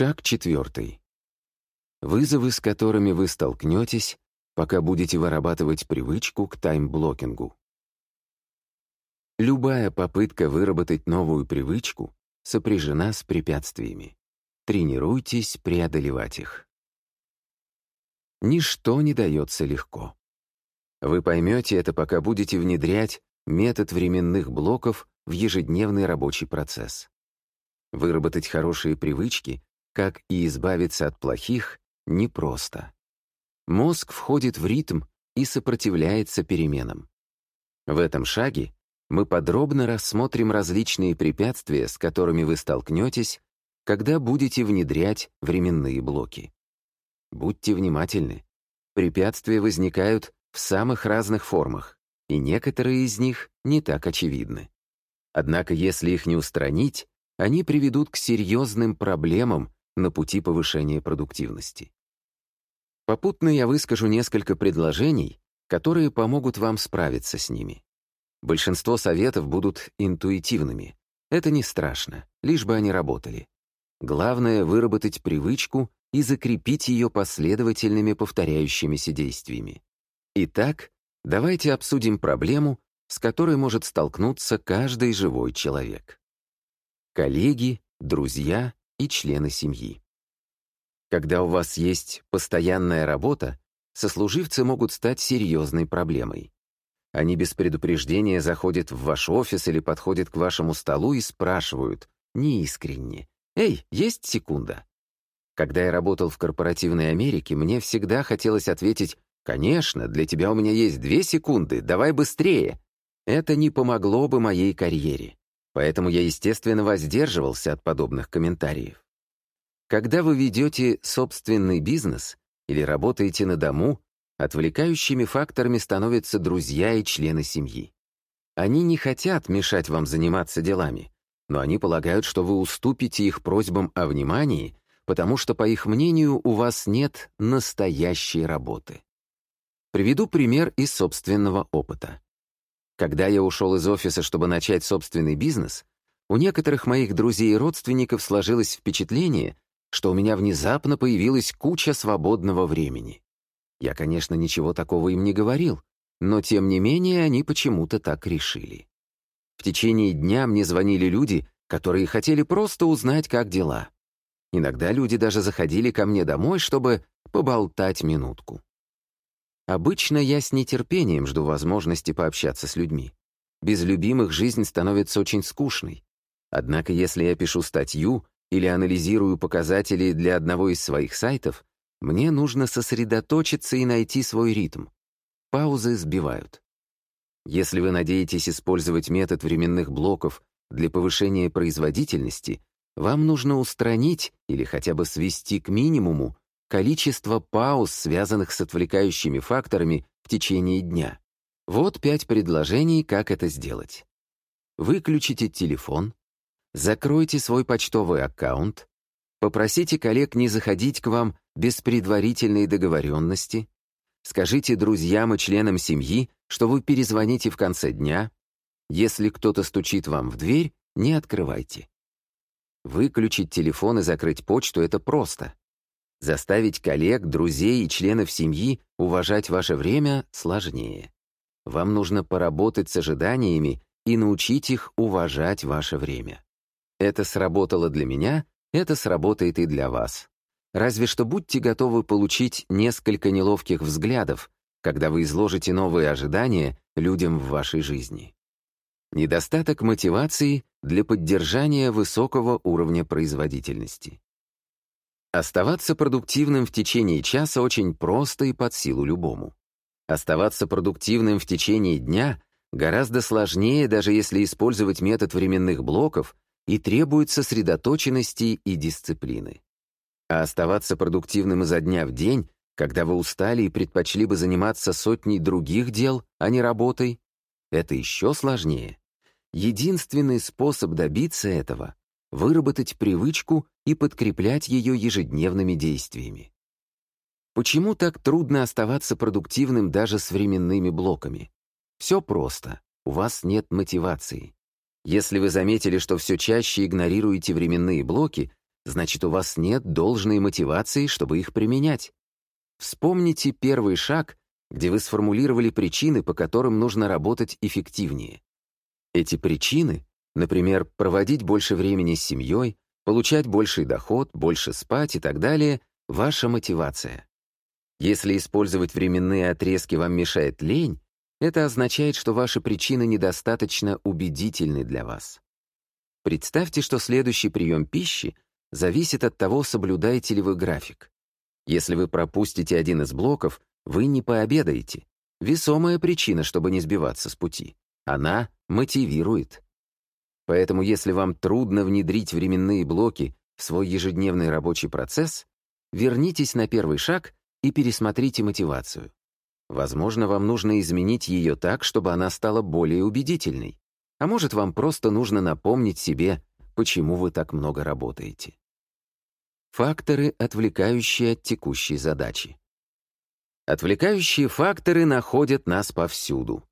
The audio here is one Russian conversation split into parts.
Шаг четвертый. Вызовы, с которыми вы столкнетесь, пока будете вырабатывать привычку к таймблокингу. Любая попытка выработать новую привычку сопряжена с препятствиями. Тренируйтесь преодолевать их. Ничто не дается легко. Вы поймете это, пока будете внедрять метод временных блоков в ежедневный рабочий процесс. Выработать хорошие привычки, как и избавиться от плохих, непросто. Мозг входит в ритм и сопротивляется переменам. В этом шаге мы подробно рассмотрим различные препятствия, с которыми вы столкнетесь, когда будете внедрять временные блоки. Будьте внимательны. Препятствия возникают в самых разных формах, и некоторые из них не так очевидны. Однако если их не устранить, они приведут к серьезным проблемам на пути повышения продуктивности. Попутно я выскажу несколько предложений, которые помогут вам справиться с ними. Большинство советов будут интуитивными. Это не страшно, лишь бы они работали. Главное — выработать привычку и закрепить ее последовательными повторяющимися действиями. Итак, давайте обсудим проблему, с которой может столкнуться каждый живой человек. Коллеги, друзья и члены семьи. Когда у вас есть постоянная работа, сослуживцы могут стать серьезной проблемой. Они без предупреждения заходят в ваш офис или подходят к вашему столу и спрашивают, неискренне, «Эй, есть секунда?» Когда я работал в корпоративной Америке, мне всегда хотелось ответить «Конечно, для тебя у меня есть две секунды, давай быстрее!» Это не помогло бы моей карьере. Поэтому я, естественно, воздерживался от подобных комментариев. Когда вы ведете собственный бизнес или работаете на дому, Отвлекающими факторами становятся друзья и члены семьи. Они не хотят мешать вам заниматься делами, но они полагают, что вы уступите их просьбам о внимании, потому что, по их мнению, у вас нет настоящей работы. Приведу пример из собственного опыта. Когда я ушел из офиса, чтобы начать собственный бизнес, у некоторых моих друзей и родственников сложилось впечатление, что у меня внезапно появилась куча свободного времени. Я, конечно, ничего такого им не говорил, но тем не менее они почему-то так решили. В течение дня мне звонили люди, которые хотели просто узнать, как дела. Иногда люди даже заходили ко мне домой, чтобы поболтать минутку. Обычно я с нетерпением жду возможности пообщаться с людьми. Без любимых жизнь становится очень скучной. Однако если я пишу статью или анализирую показатели для одного из своих сайтов, мне нужно сосредоточиться и найти свой ритм. Паузы сбивают. Если вы надеетесь использовать метод временных блоков для повышения производительности, вам нужно устранить или хотя бы свести к минимуму количество пауз, связанных с отвлекающими факторами в течение дня. Вот пять предложений, как это сделать. Выключите телефон, закройте свой почтовый аккаунт, попросите коллег не заходить к вам без предварительной договоренности, скажите друзьям и членам семьи, что вы перезвоните в конце дня. Если кто-то стучит вам в дверь, не открывайте. Выключить телефон и закрыть почту — это просто. Заставить коллег, друзей и членов семьи уважать ваше время сложнее. Вам нужно поработать с ожиданиями и научить их уважать ваше время. Это сработало для меня, это сработает и для вас. Разве что будьте готовы получить несколько неловких взглядов, когда вы изложите новые ожидания людям в вашей жизни. Недостаток мотивации для поддержания высокого уровня производительности. Оставаться продуктивным в течение часа очень просто и под силу любому. Оставаться продуктивным в течение дня гораздо сложнее, даже если использовать метод временных блоков, и требует сосредоточенности и дисциплины. А оставаться продуктивным изо дня в день, когда вы устали и предпочли бы заниматься сотней других дел, а не работой, это еще сложнее. Единственный способ добиться этого — выработать привычку и подкреплять ее ежедневными действиями. Почему так трудно оставаться продуктивным даже с временными блоками? Все просто. У вас нет мотивации. Если вы заметили, что все чаще игнорируете временные блоки, значит, у вас нет должной мотивации, чтобы их применять. Вспомните первый шаг, где вы сформулировали причины, по которым нужно работать эффективнее. Эти причины, например, проводить больше времени с семьей, получать больший доход, больше спать и так далее, ваша мотивация. Если использовать временные отрезки вам мешает лень, это означает, что ваши причины недостаточно убедительны для вас. Представьте, что следующий прием пищи зависит от того, соблюдаете ли вы график. Если вы пропустите один из блоков, вы не пообедаете. Весомая причина, чтобы не сбиваться с пути. Она мотивирует. Поэтому если вам трудно внедрить временные блоки в свой ежедневный рабочий процесс, вернитесь на первый шаг и пересмотрите мотивацию. Возможно, вам нужно изменить ее так, чтобы она стала более убедительной. А может, вам просто нужно напомнить себе, почему вы так много работаете. Факторы, отвлекающие от текущей задачи. Отвлекающие факторы находят нас повсюду.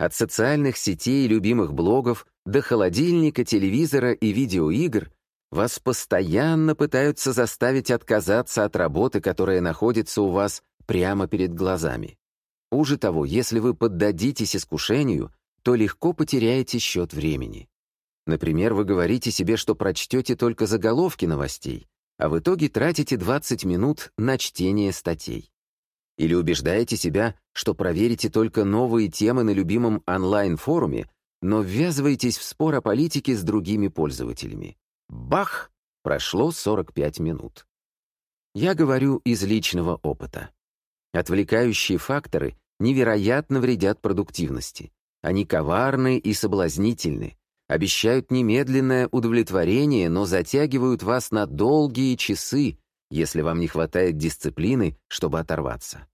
От социальных сетей и любимых блогов до холодильника, телевизора и видеоигр вас постоянно пытаются заставить отказаться от работы, которая находится у вас прямо перед глазами. Хуже того, если вы поддадитесь искушению, то легко потеряете счет времени. Например, вы говорите себе, что прочтете только заголовки новостей, а в итоге тратите 20 минут на чтение статей. Или убеждаете себя, что проверите только новые темы на любимом онлайн-форуме, но ввязываетесь в спор о политике с другими пользователями. Бах! Прошло 45 минут. Я говорю из личного опыта. Отвлекающие факторы невероятно вредят продуктивности. Они коварны и соблазнительны, обещают немедленное удовлетворение, но затягивают вас на долгие часы, если вам не хватает дисциплины, чтобы оторваться.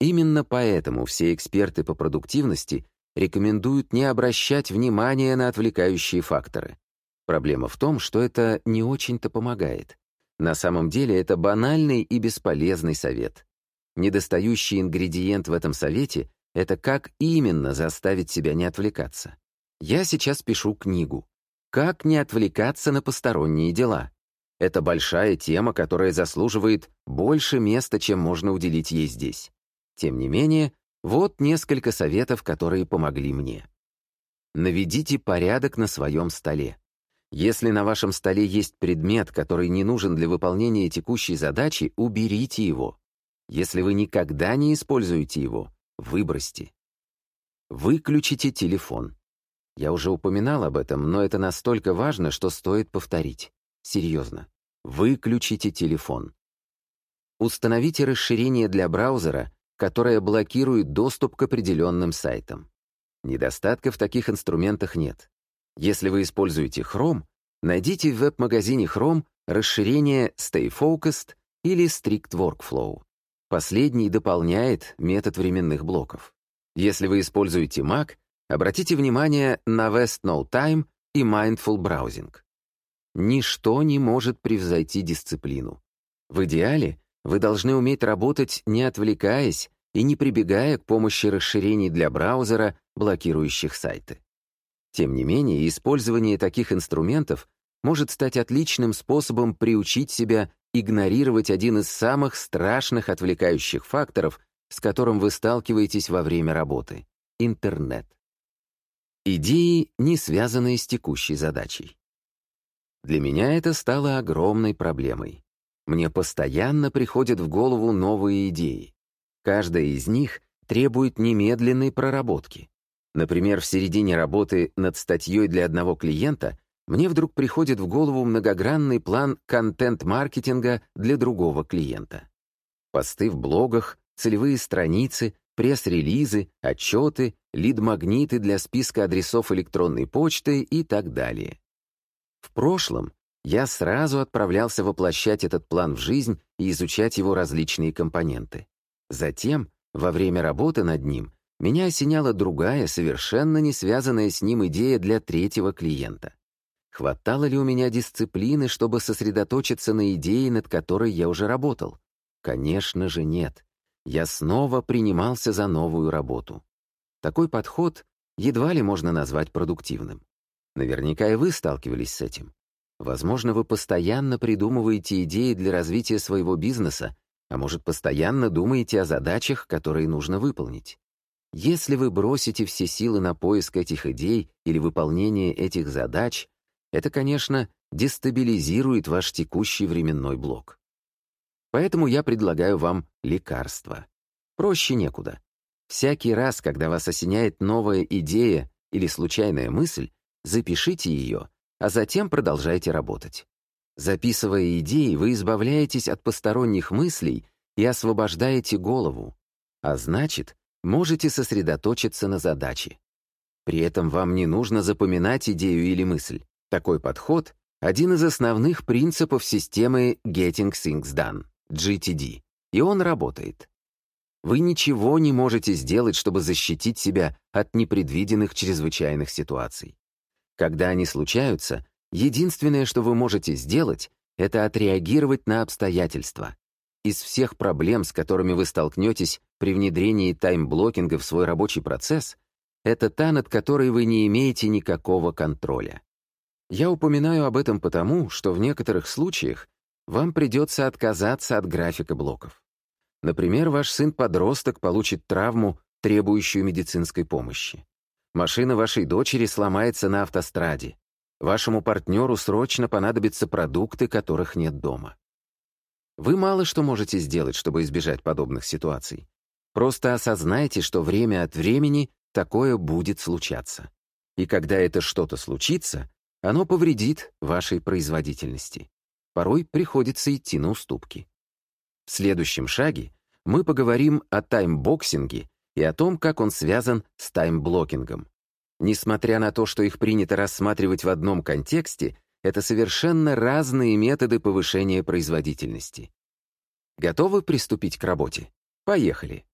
Именно поэтому все эксперты по продуктивности рекомендуют не обращать внимания на отвлекающие факторы. Проблема в том, что это не очень-то помогает. На самом деле это банальный и бесполезный совет. Недостающий ингредиент в этом совете — это как именно заставить себя не отвлекаться. Я сейчас пишу книгу «Как не отвлекаться на посторонние дела». Это большая тема, которая заслуживает больше места, чем можно уделить ей здесь. Тем не менее, вот несколько советов, которые помогли мне. Наведите порядок на своем столе. Если на вашем столе есть предмет, который не нужен для выполнения текущей задачи, уберите его. Если вы никогда не используете его, выбросьте. Выключите телефон. Я уже упоминал об этом, но это настолько важно, что стоит повторить. Серьезно. Выключите телефон. Установите расширение для браузера, которое блокирует доступ к определенным сайтам. Недостатков в таких инструментах нет. Если вы используете Chrome, найдите в веб-магазине Chrome расширение Stay Focused или Strict Workflow. Последний дополняет метод временных блоков. Если вы используете Mac, обратите внимание на West No Time и Mindful Browsing. Ничто не может превзойти дисциплину. В идеале вы должны уметь работать, не отвлекаясь и не прибегая к помощи расширений для браузера, блокирующих сайты. Тем не менее, использование таких инструментов может стать отличным способом приучить себя игнорировать один из самых страшных отвлекающих факторов, с которым вы сталкиваетесь во время работы — интернет. Идеи, не связанные с текущей задачей. Для меня это стало огромной проблемой. Мне постоянно приходят в голову новые идеи. Каждая из них требует немедленной проработки. Например, в середине работы над статьей для одного клиента мне вдруг приходит в голову многогранный план контент-маркетинга для другого клиента. Посты в блогах, целевые страницы, пресс-релизы, отчеты, лид-магниты для списка адресов электронной почты и так далее. В прошлом я сразу отправлялся воплощать этот план в жизнь и изучать его различные компоненты. Затем, во время работы над ним, меня осеняла другая, совершенно не связанная с ним идея для третьего клиента. Хватало ли у меня дисциплины, чтобы сосредоточиться на идее, над которой я уже работал? Конечно же, нет. Я снова принимался за новую работу. Такой подход едва ли можно назвать продуктивным. Наверняка и вы сталкивались с этим. Возможно, вы постоянно придумываете идеи для развития своего бизнеса, а может, постоянно думаете о задачах, которые нужно выполнить. Если вы бросите все силы на поиск этих идей или выполнение этих задач, это, конечно, дестабилизирует ваш текущий временной блок. Поэтому я предлагаю вам лекарство. Проще некуда. Всякий раз, когда вас осеняет новая идея или случайная мысль, запишите ее, а затем продолжайте работать. Записывая идеи, вы избавляетесь от посторонних мыслей и освобождаете голову, а значит, можете сосредоточиться на задаче. При этом вам не нужно запоминать идею или мысль. Такой подход — один из основных принципов системы Getting Things Done, GTD, и он работает. Вы ничего не можете сделать, чтобы защитить себя от непредвиденных чрезвычайных ситуаций. Когда они случаются, единственное, что вы можете сделать, это отреагировать на обстоятельства. Из всех проблем, с которыми вы столкнетесь при внедрении таймблокинга в свой рабочий процесс, это та, над которой вы не имеете никакого контроля. Я упоминаю об этом потому, что в некоторых случаях вам придется отказаться от графика блоков. Например, ваш сын-подросток получит травму, требующую медицинской помощи. Машина вашей дочери сломается на автостраде. Вашему партнеру срочно понадобятся продукты, которых нет дома. Вы мало что можете сделать, чтобы избежать подобных ситуаций. Просто осознайте, что время от времени такое будет случаться. И когда это что-то случится, оно повредит вашей производительности. Порой приходится идти на уступки. В следующем шаге мы поговорим о таймбоксинге и о том, как он связан с таймблокингом. Несмотря на то, что их принято рассматривать в одном контексте, это совершенно разные методы повышения производительности. Готовы приступить к работе? Поехали!